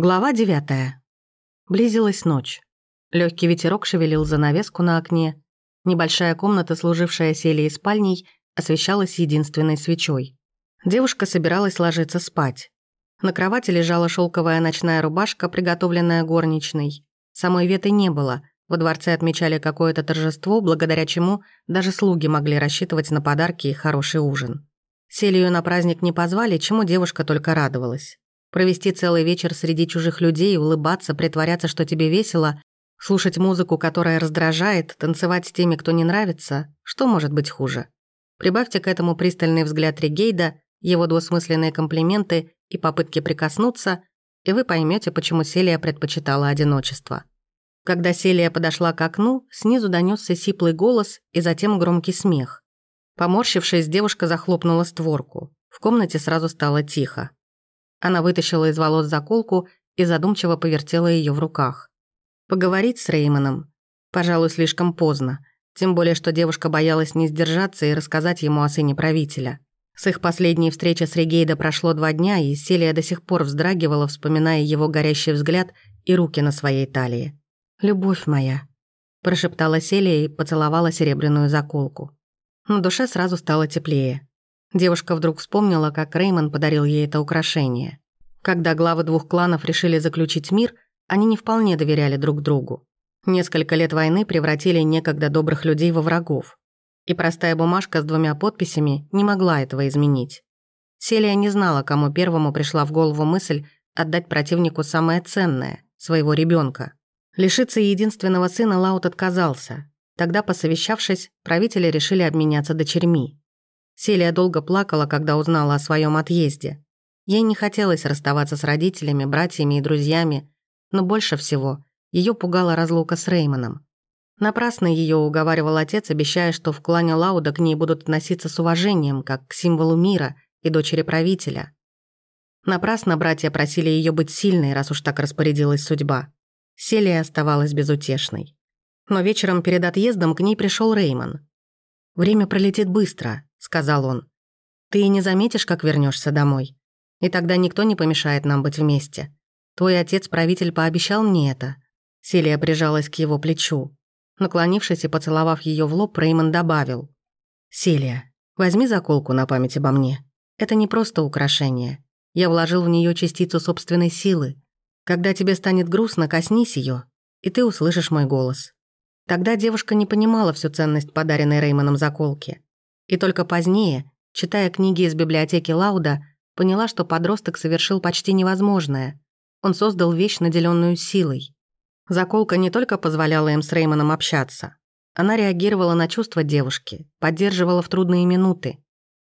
Глава девятая. Близилась ночь. Легкий ветерок шевелил занавеску на окне. Небольшая комната, служившая Селии спальней, освещалась единственной свечой. Девушка собиралась ложиться спать. На кровати лежала шелковая ночная рубашка, приготовленная горничной. Самой Веты не было. Во дворце отмечали какое-то торжество, благодаря чему даже слуги могли рассчитывать на подарки и хороший ужин. Селию на праздник не позвали, чему девушка только радовалась. Провести целый вечер среди чужих людей, улыбаться, притворяться, что тебе весело, слушать музыку, которая раздражает, танцевать с теми, кто не нравится, что может быть хуже? Прибавьте к этому пристальный взгляд Ригейда, его двусмысленные комплименты и попытки прикоснуться, и вы поймете, почему Селия предпочитала одиночество. Когда Селия подошла к окну, снизу донесся сиплый голос и затем громкий смех. Поморщившись, девушка захлопнула створку. В комнате сразу стало тихо. Она вытащила из волос заколку и задумчиво повертела ее в руках. Поговорить с Реймоном? Пожалуй, слишком поздно. Тем более, что девушка боялась не сдержаться и рассказать ему о сыне правителя. С их последней встречи с Регейдо прошло два дня, и Селия до сих пор вздрагивала, вспоминая его горящий взгляд и руки на своей талии. «Любовь моя», – прошептала Селия и поцеловала серебряную заколку. На душе сразу стало теплее. Девушка вдруг вспомнила, как Реймон подарил ей это украшение. Когда главы двух кланов решили заключить мир, они не вполне доверяли друг другу. Несколько лет войны превратили некогда добрых людей во врагов. И простая бумажка с двумя подписями не могла этого изменить. Селия не знала, кому первому пришла в голову мысль отдать противнику самое ценное – своего ребенка. Лишиться единственного сына Лаут отказался. Тогда, посовещавшись, правители решили обменяться дочерьми. Селия долго плакала, когда узнала о своем отъезде. Ей не хотелось расставаться с родителями, братьями и друзьями, но больше всего ее пугала разлука с Реймоном. Напрасно ее уговаривал отец, обещая, что в клане Лауда к ней будут относиться с уважением, как к символу мира и дочери правителя. Напрасно братья просили ее быть сильной, раз уж так распорядилась судьба. Селия оставалась безутешной. Но вечером перед отъездом к ней пришел Реймон. Время пролетит быстро, — сказал он. «Ты и не заметишь, как вернешься домой. И тогда никто не помешает нам быть вместе. Твой отец-правитель пообещал мне это». Селия прижалась к его плечу. Наклонившись и поцеловав ее в лоб, Реймон добавил. «Селия, возьми заколку на память обо мне. Это не просто украшение. Я вложил в нее частицу собственной силы. Когда тебе станет грустно, коснись ее, и ты услышишь мой голос». Тогда девушка не понимала всю ценность подаренной Реймоном заколки. И только позднее, читая книги из библиотеки Лауда, поняла, что подросток совершил почти невозможное. Он создал вещь, наделенную силой. Заколка не только позволяла им с Реймоном общаться. Она реагировала на чувства девушки, поддерживала в трудные минуты.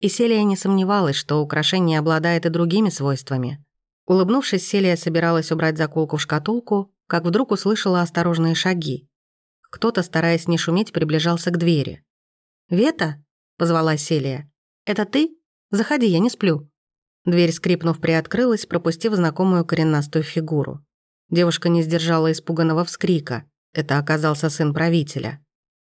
И Селия не сомневалась, что украшение обладает и другими свойствами. Улыбнувшись, Селия собиралась убрать заколку в шкатулку, как вдруг услышала осторожные шаги. Кто-то, стараясь не шуметь, приближался к двери. «Вета?» Позвала Селия. «Это ты? Заходи, я не сплю». Дверь, скрипнув, приоткрылась, пропустив знакомую коренастую фигуру. Девушка не сдержала испуганного вскрика. Это оказался сын правителя.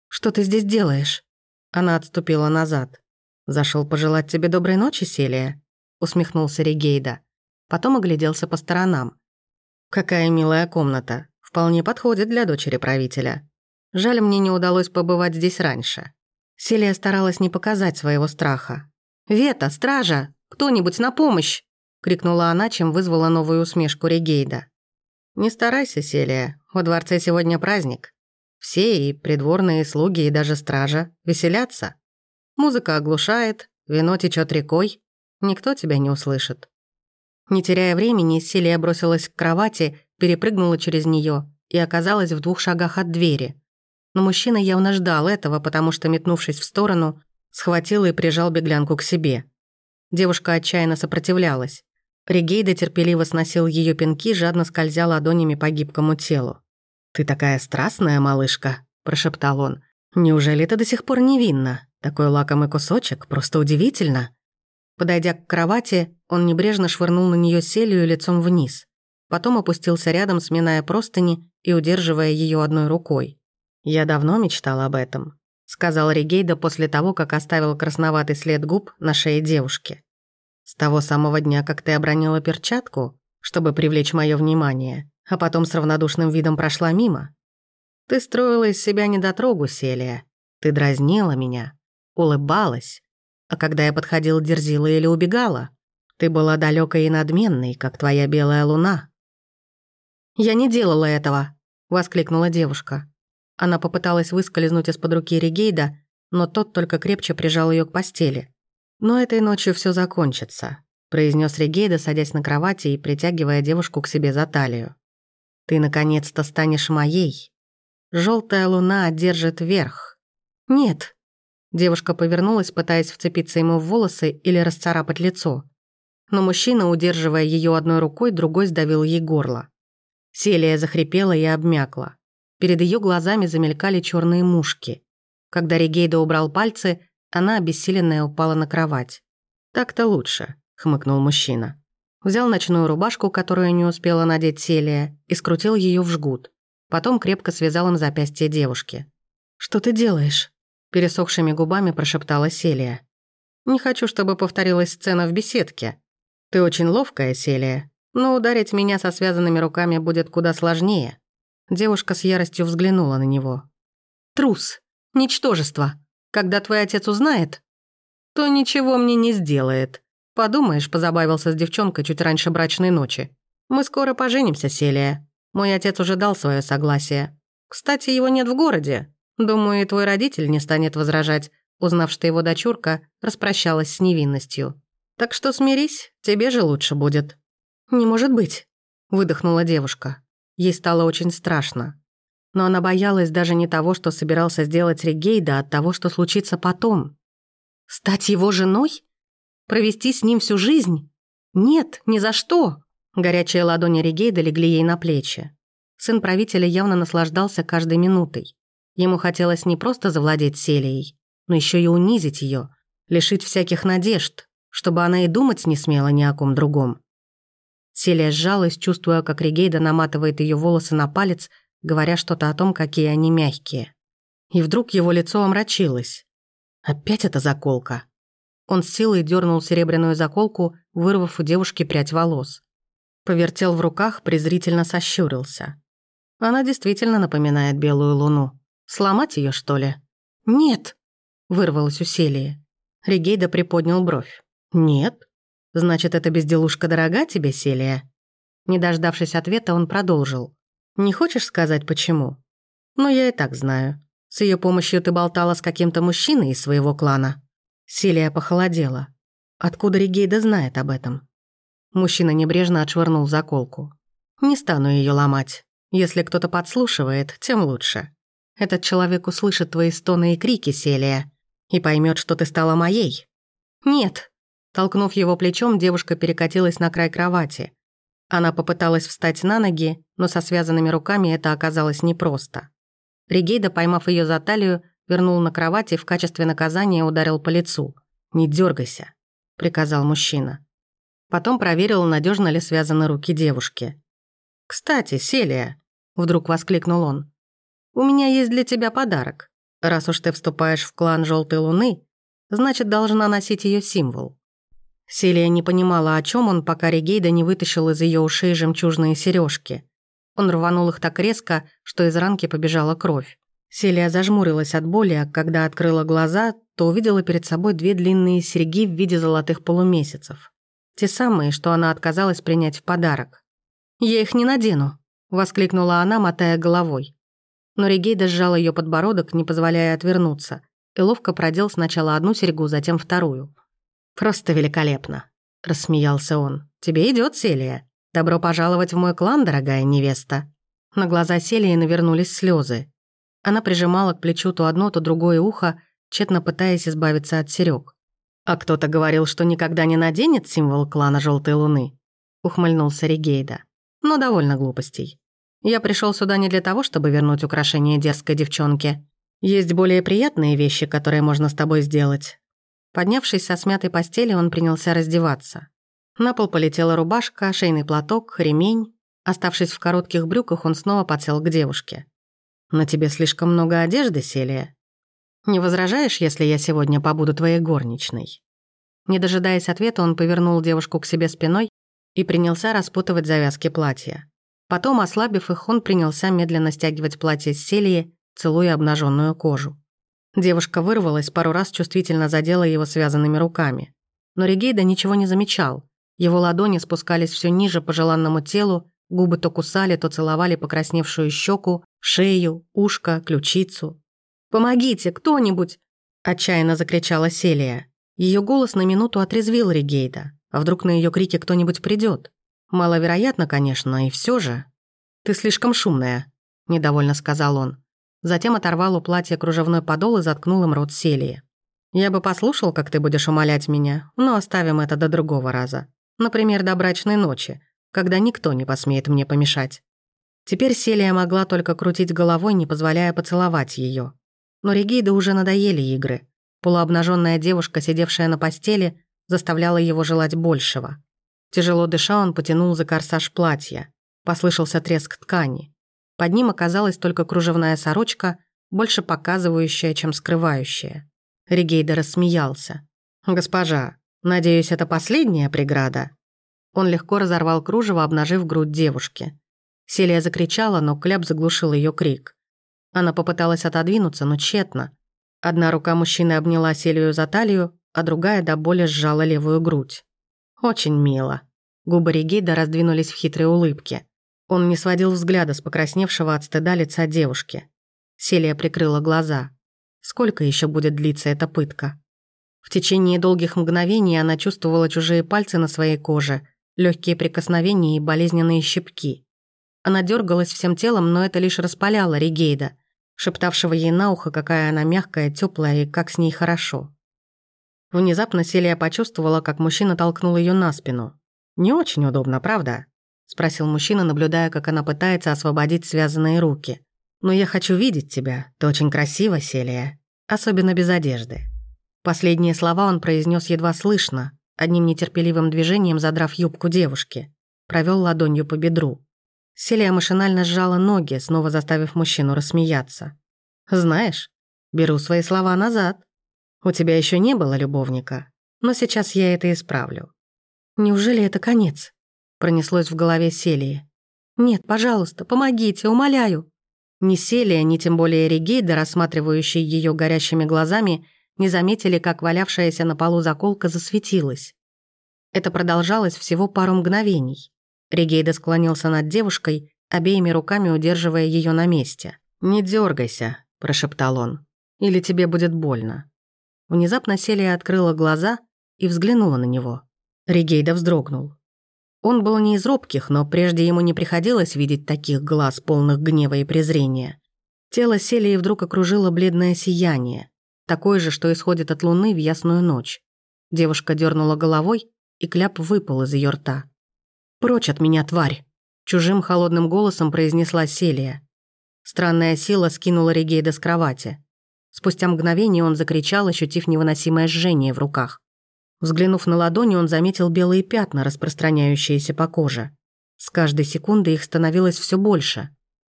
«Что ты здесь делаешь?» Она отступила назад. Зашел пожелать тебе доброй ночи, Селия», — усмехнулся Ригейда. Потом огляделся по сторонам. «Какая милая комната. Вполне подходит для дочери правителя. Жаль, мне не удалось побывать здесь раньше». Селия старалась не показать своего страха. «Вета, стража! Кто-нибудь на помощь!» — крикнула она, чем вызвала новую усмешку Регейда. «Не старайся, Селия, во дворце сегодня праздник. Все, и придворные слуги, и даже стража, веселятся. Музыка оглушает, вино течет рекой, никто тебя не услышит». Не теряя времени, Селия бросилась к кровати, перепрыгнула через нее и оказалась в двух шагах от двери. Но мужчина явно ждал этого, потому что, метнувшись в сторону, схватил и прижал беглянку к себе. Девушка отчаянно сопротивлялась. Регейда терпеливо сносил ее пинки, жадно скользя ладонями по гибкому телу. «Ты такая страстная, малышка», – прошептал он. «Неужели ты до сих пор невинна? Такой лакомый кусочек, просто удивительно». Подойдя к кровати, он небрежно швырнул на нее селью лицом вниз. Потом опустился рядом, сминая простыни и удерживая ее одной рукой. «Я давно мечтал об этом», — сказал Ригейда после того, как оставил красноватый след губ на шее девушки. «С того самого дня, как ты обронила перчатку, чтобы привлечь мое внимание, а потом с равнодушным видом прошла мимо. Ты строила из себя недотрогу, Селия. Ты дразнила меня, улыбалась, а когда я подходила, дерзила или убегала. Ты была далекой и надменной, как твоя белая луна. «Я не делала этого», — воскликнула девушка. Она попыталась выскользнуть из-под руки Регейда, но тот только крепче прижал ее к постели. «Но этой ночью все закончится», — произнес Регейда, садясь на кровати и притягивая девушку к себе за талию. «Ты наконец-то станешь моей. Желтая луна одержит верх». «Нет». Девушка повернулась, пытаясь вцепиться ему в волосы или расцарапать лицо. Но мужчина, удерживая ее одной рукой, другой сдавил ей горло. Селия захрипела и обмякла. Перед ее глазами замелькали черные мушки. Когда Регейда убрал пальцы, она, обессиленная, упала на кровать. «Так-то лучше», — хмыкнул мужчина. Взял ночную рубашку, которую не успела надеть Селия, и скрутил ее в жгут. Потом крепко связал им запястье девушки. «Что ты делаешь?» Пересохшими губами прошептала Селия. «Не хочу, чтобы повторилась сцена в беседке. Ты очень ловкая, Селия, но ударить меня со связанными руками будет куда сложнее». Девушка с яростью взглянула на него. «Трус! Ничтожество! Когда твой отец узнает, то ничего мне не сделает. Подумаешь, позабавился с девчонкой чуть раньше брачной ночи. Мы скоро поженимся, Селия. Мой отец уже дал свое согласие. Кстати, его нет в городе. Думаю, и твой родитель не станет возражать, узнав, что его дочурка распрощалась с невинностью. Так что смирись, тебе же лучше будет». «Не может быть», — выдохнула девушка. Ей стало очень страшно. Но она боялась даже не того, что собирался сделать Регейда, а того, что случится потом. Стать его женой? Провести с ним всю жизнь? Нет, ни за что. Горячие ладони Регейда легли ей на плечи. Сын правителя явно наслаждался каждой минутой. Ему хотелось не просто завладеть Селией, но еще и унизить ее, лишить всяких надежд, чтобы она и думать не смела ни о ком другом. Селия сжалась, чувствуя, как Регейда наматывает ее волосы на палец, говоря что-то о том, какие они мягкие. И вдруг его лицо омрачилось. Опять эта заколка. Он с силой дернул серебряную заколку, вырвав у девушки прядь волос. Повертел в руках, презрительно сощурился. Она действительно напоминает белую луну. Сломать ее, что ли? «Нет», — вырвалось у Селии. Регейда приподнял бровь. «Нет? Значит, эта безделушка дорога тебе, Селия?» Не дождавшись ответа, он продолжил. «Не хочешь сказать, почему?» «Ну, я и так знаю. С ее помощью ты болтала с каким-то мужчиной из своего клана». Селия похолодела. Откуда Ригейда знает об этом? Мужчина небрежно отшвырнул заколку. «Не стану ее ломать. Если кто-то подслушивает, тем лучше. Этот человек услышит твои стоны и крики, Селия, и поймет, что ты стала моей». «Нет», Толкнув его плечом, девушка перекатилась на край кровати. Она попыталась встать на ноги, но со связанными руками это оказалось непросто. Ригейда, поймав ее за талию, вернул на кровать и в качестве наказания ударил по лицу. «Не дергайся», — приказал мужчина. Потом проверил, надежно ли связаны руки девушки. «Кстати, Селия», — вдруг воскликнул он, — «у меня есть для тебя подарок. Раз уж ты вступаешь в клан Желтой Луны, значит, должна носить ее символ». Селия не понимала, о чем он, пока Регейда не вытащил из ее ушей жемчужные сережки. Он рванул их так резко, что из ранки побежала кровь. Селия зажмурилась от боли, а когда открыла глаза, то увидела перед собой две длинные серьги в виде золотых полумесяцев. Те самые, что она отказалась принять в подарок. «Я их не надену», — воскликнула она, мотая головой. Но Регейда сжал ее подбородок, не позволяя отвернуться, и ловко продел сначала одну серьгу, затем вторую. «Просто великолепно», — рассмеялся он. «Тебе идет Селия. Добро пожаловать в мой клан, дорогая невеста». На глаза Селии навернулись слезы. Она прижимала к плечу то одно, то другое ухо, тщетно пытаясь избавиться от серёг. «А кто-то говорил, что никогда не наденет символ клана Желтой Луны?» — ухмыльнулся Ригейда. «Но довольно глупостей. Я пришел сюда не для того, чтобы вернуть украшение дерзкой девчонке. Есть более приятные вещи, которые можно с тобой сделать. Поднявшись со смятой постели, он принялся раздеваться. На пол полетела рубашка, шейный платок, ремень. Оставшись в коротких брюках, он снова подсел к девушке. «На тебе слишком много одежды, Селия. Не возражаешь, если я сегодня побуду твоей горничной?» Не дожидаясь ответа, он повернул девушку к себе спиной и принялся распутывать завязки платья. Потом, ослабив их, он принялся медленно стягивать платье с селии, целуя обнаженную кожу. Девушка вырвалась, пару раз чувствительно задела его связанными руками. Но Регейда ничего не замечал. Его ладони спускались все ниже по желанному телу, губы то кусали, то целовали покрасневшую щеку, шею, ушко, ключицу. «Помогите, кто-нибудь!» – отчаянно закричала Селия. Ее голос на минуту отрезвил Регейда. А вдруг на ее крики кто-нибудь придет? Маловероятно, конечно, и все же. «Ты слишком шумная», – недовольно сказал он. Затем оторвал у платья кружевной подол и заткнул им рот Селии. «Я бы послушал, как ты будешь умолять меня, но оставим это до другого раза. Например, до брачной ночи, когда никто не посмеет мне помешать». Теперь Селия могла только крутить головой, не позволяя поцеловать ее. Но Регида уже надоели игры. Полуобнаженная девушка, сидевшая на постели, заставляла его желать большего. Тяжело дыша, он потянул за корсаж платья. Послышался треск ткани. Под ним оказалась только кружевная сорочка, больше показывающая, чем скрывающая. Ригейда рассмеялся. «Госпожа, надеюсь, это последняя преграда?» Он легко разорвал кружево, обнажив грудь девушки. Селия закричала, но Кляп заглушил ее крик. Она попыталась отодвинуться, но тщетно. Одна рука мужчины обняла Селию за талию, а другая до боли сжала левую грудь. Очень мило. Губы Регейда раздвинулись в хитрой улыбке. Он не сводил взгляда с покрасневшего от стыда лица девушки. Селия прикрыла глаза. Сколько еще будет длиться эта пытка? В течение долгих мгновений она чувствовала чужие пальцы на своей коже, легкие прикосновения и болезненные щипки. Она дергалась всем телом, но это лишь распаляло Ригейда, шептавшего ей на ухо, какая она мягкая, теплая и как с ней хорошо. Внезапно Селия почувствовала, как мужчина толкнул ее на спину. Не очень удобно, правда? Спросил мужчина, наблюдая, как она пытается освободить связанные руки. «Но я хочу видеть тебя. Ты очень красива, Селия. Особенно без одежды». Последние слова он произнес едва слышно, одним нетерпеливым движением задрав юбку девушки. Провел ладонью по бедру. Селия машинально сжала ноги, снова заставив мужчину рассмеяться. «Знаешь, беру свои слова назад. У тебя еще не было любовника, но сейчас я это исправлю». «Неужели это конец?» Пронеслось в голове Селии. «Нет, пожалуйста, помогите, умоляю». Ни Селия, ни тем более Регейда, рассматривающие ее горящими глазами, не заметили, как валявшаяся на полу заколка засветилась. Это продолжалось всего пару мгновений. Регейда склонился над девушкой, обеими руками удерживая ее на месте. «Не дергайся, прошептал он, — «или тебе будет больно». Внезапно Селия открыла глаза и взглянула на него. Регейда вздрогнул. Он был не из робких, но прежде ему не приходилось видеть таких глаз, полных гнева и презрения. Тело Селии вдруг окружило бледное сияние, такое же, что исходит от луны в ясную ночь. Девушка дернула головой, и кляп выпал из ее рта. «Прочь от меня, тварь!» Чужим холодным голосом произнесла Селия. Странная сила скинула Регейда с кровати. Спустя мгновение он закричал, ощутив невыносимое жжение в руках. Взглянув на ладони, он заметил белые пятна, распространяющиеся по коже. С каждой секундой их становилось все больше.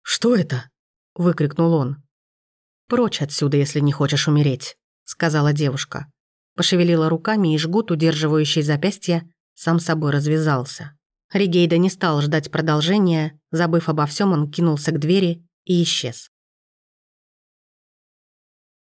«Что это?» – выкрикнул он. «Прочь отсюда, если не хочешь умереть», – сказала девушка. Пошевелила руками, и жгут, удерживающий запястье, сам собой развязался. Ригейда не стал ждать продолжения, забыв обо всем, он кинулся к двери и исчез.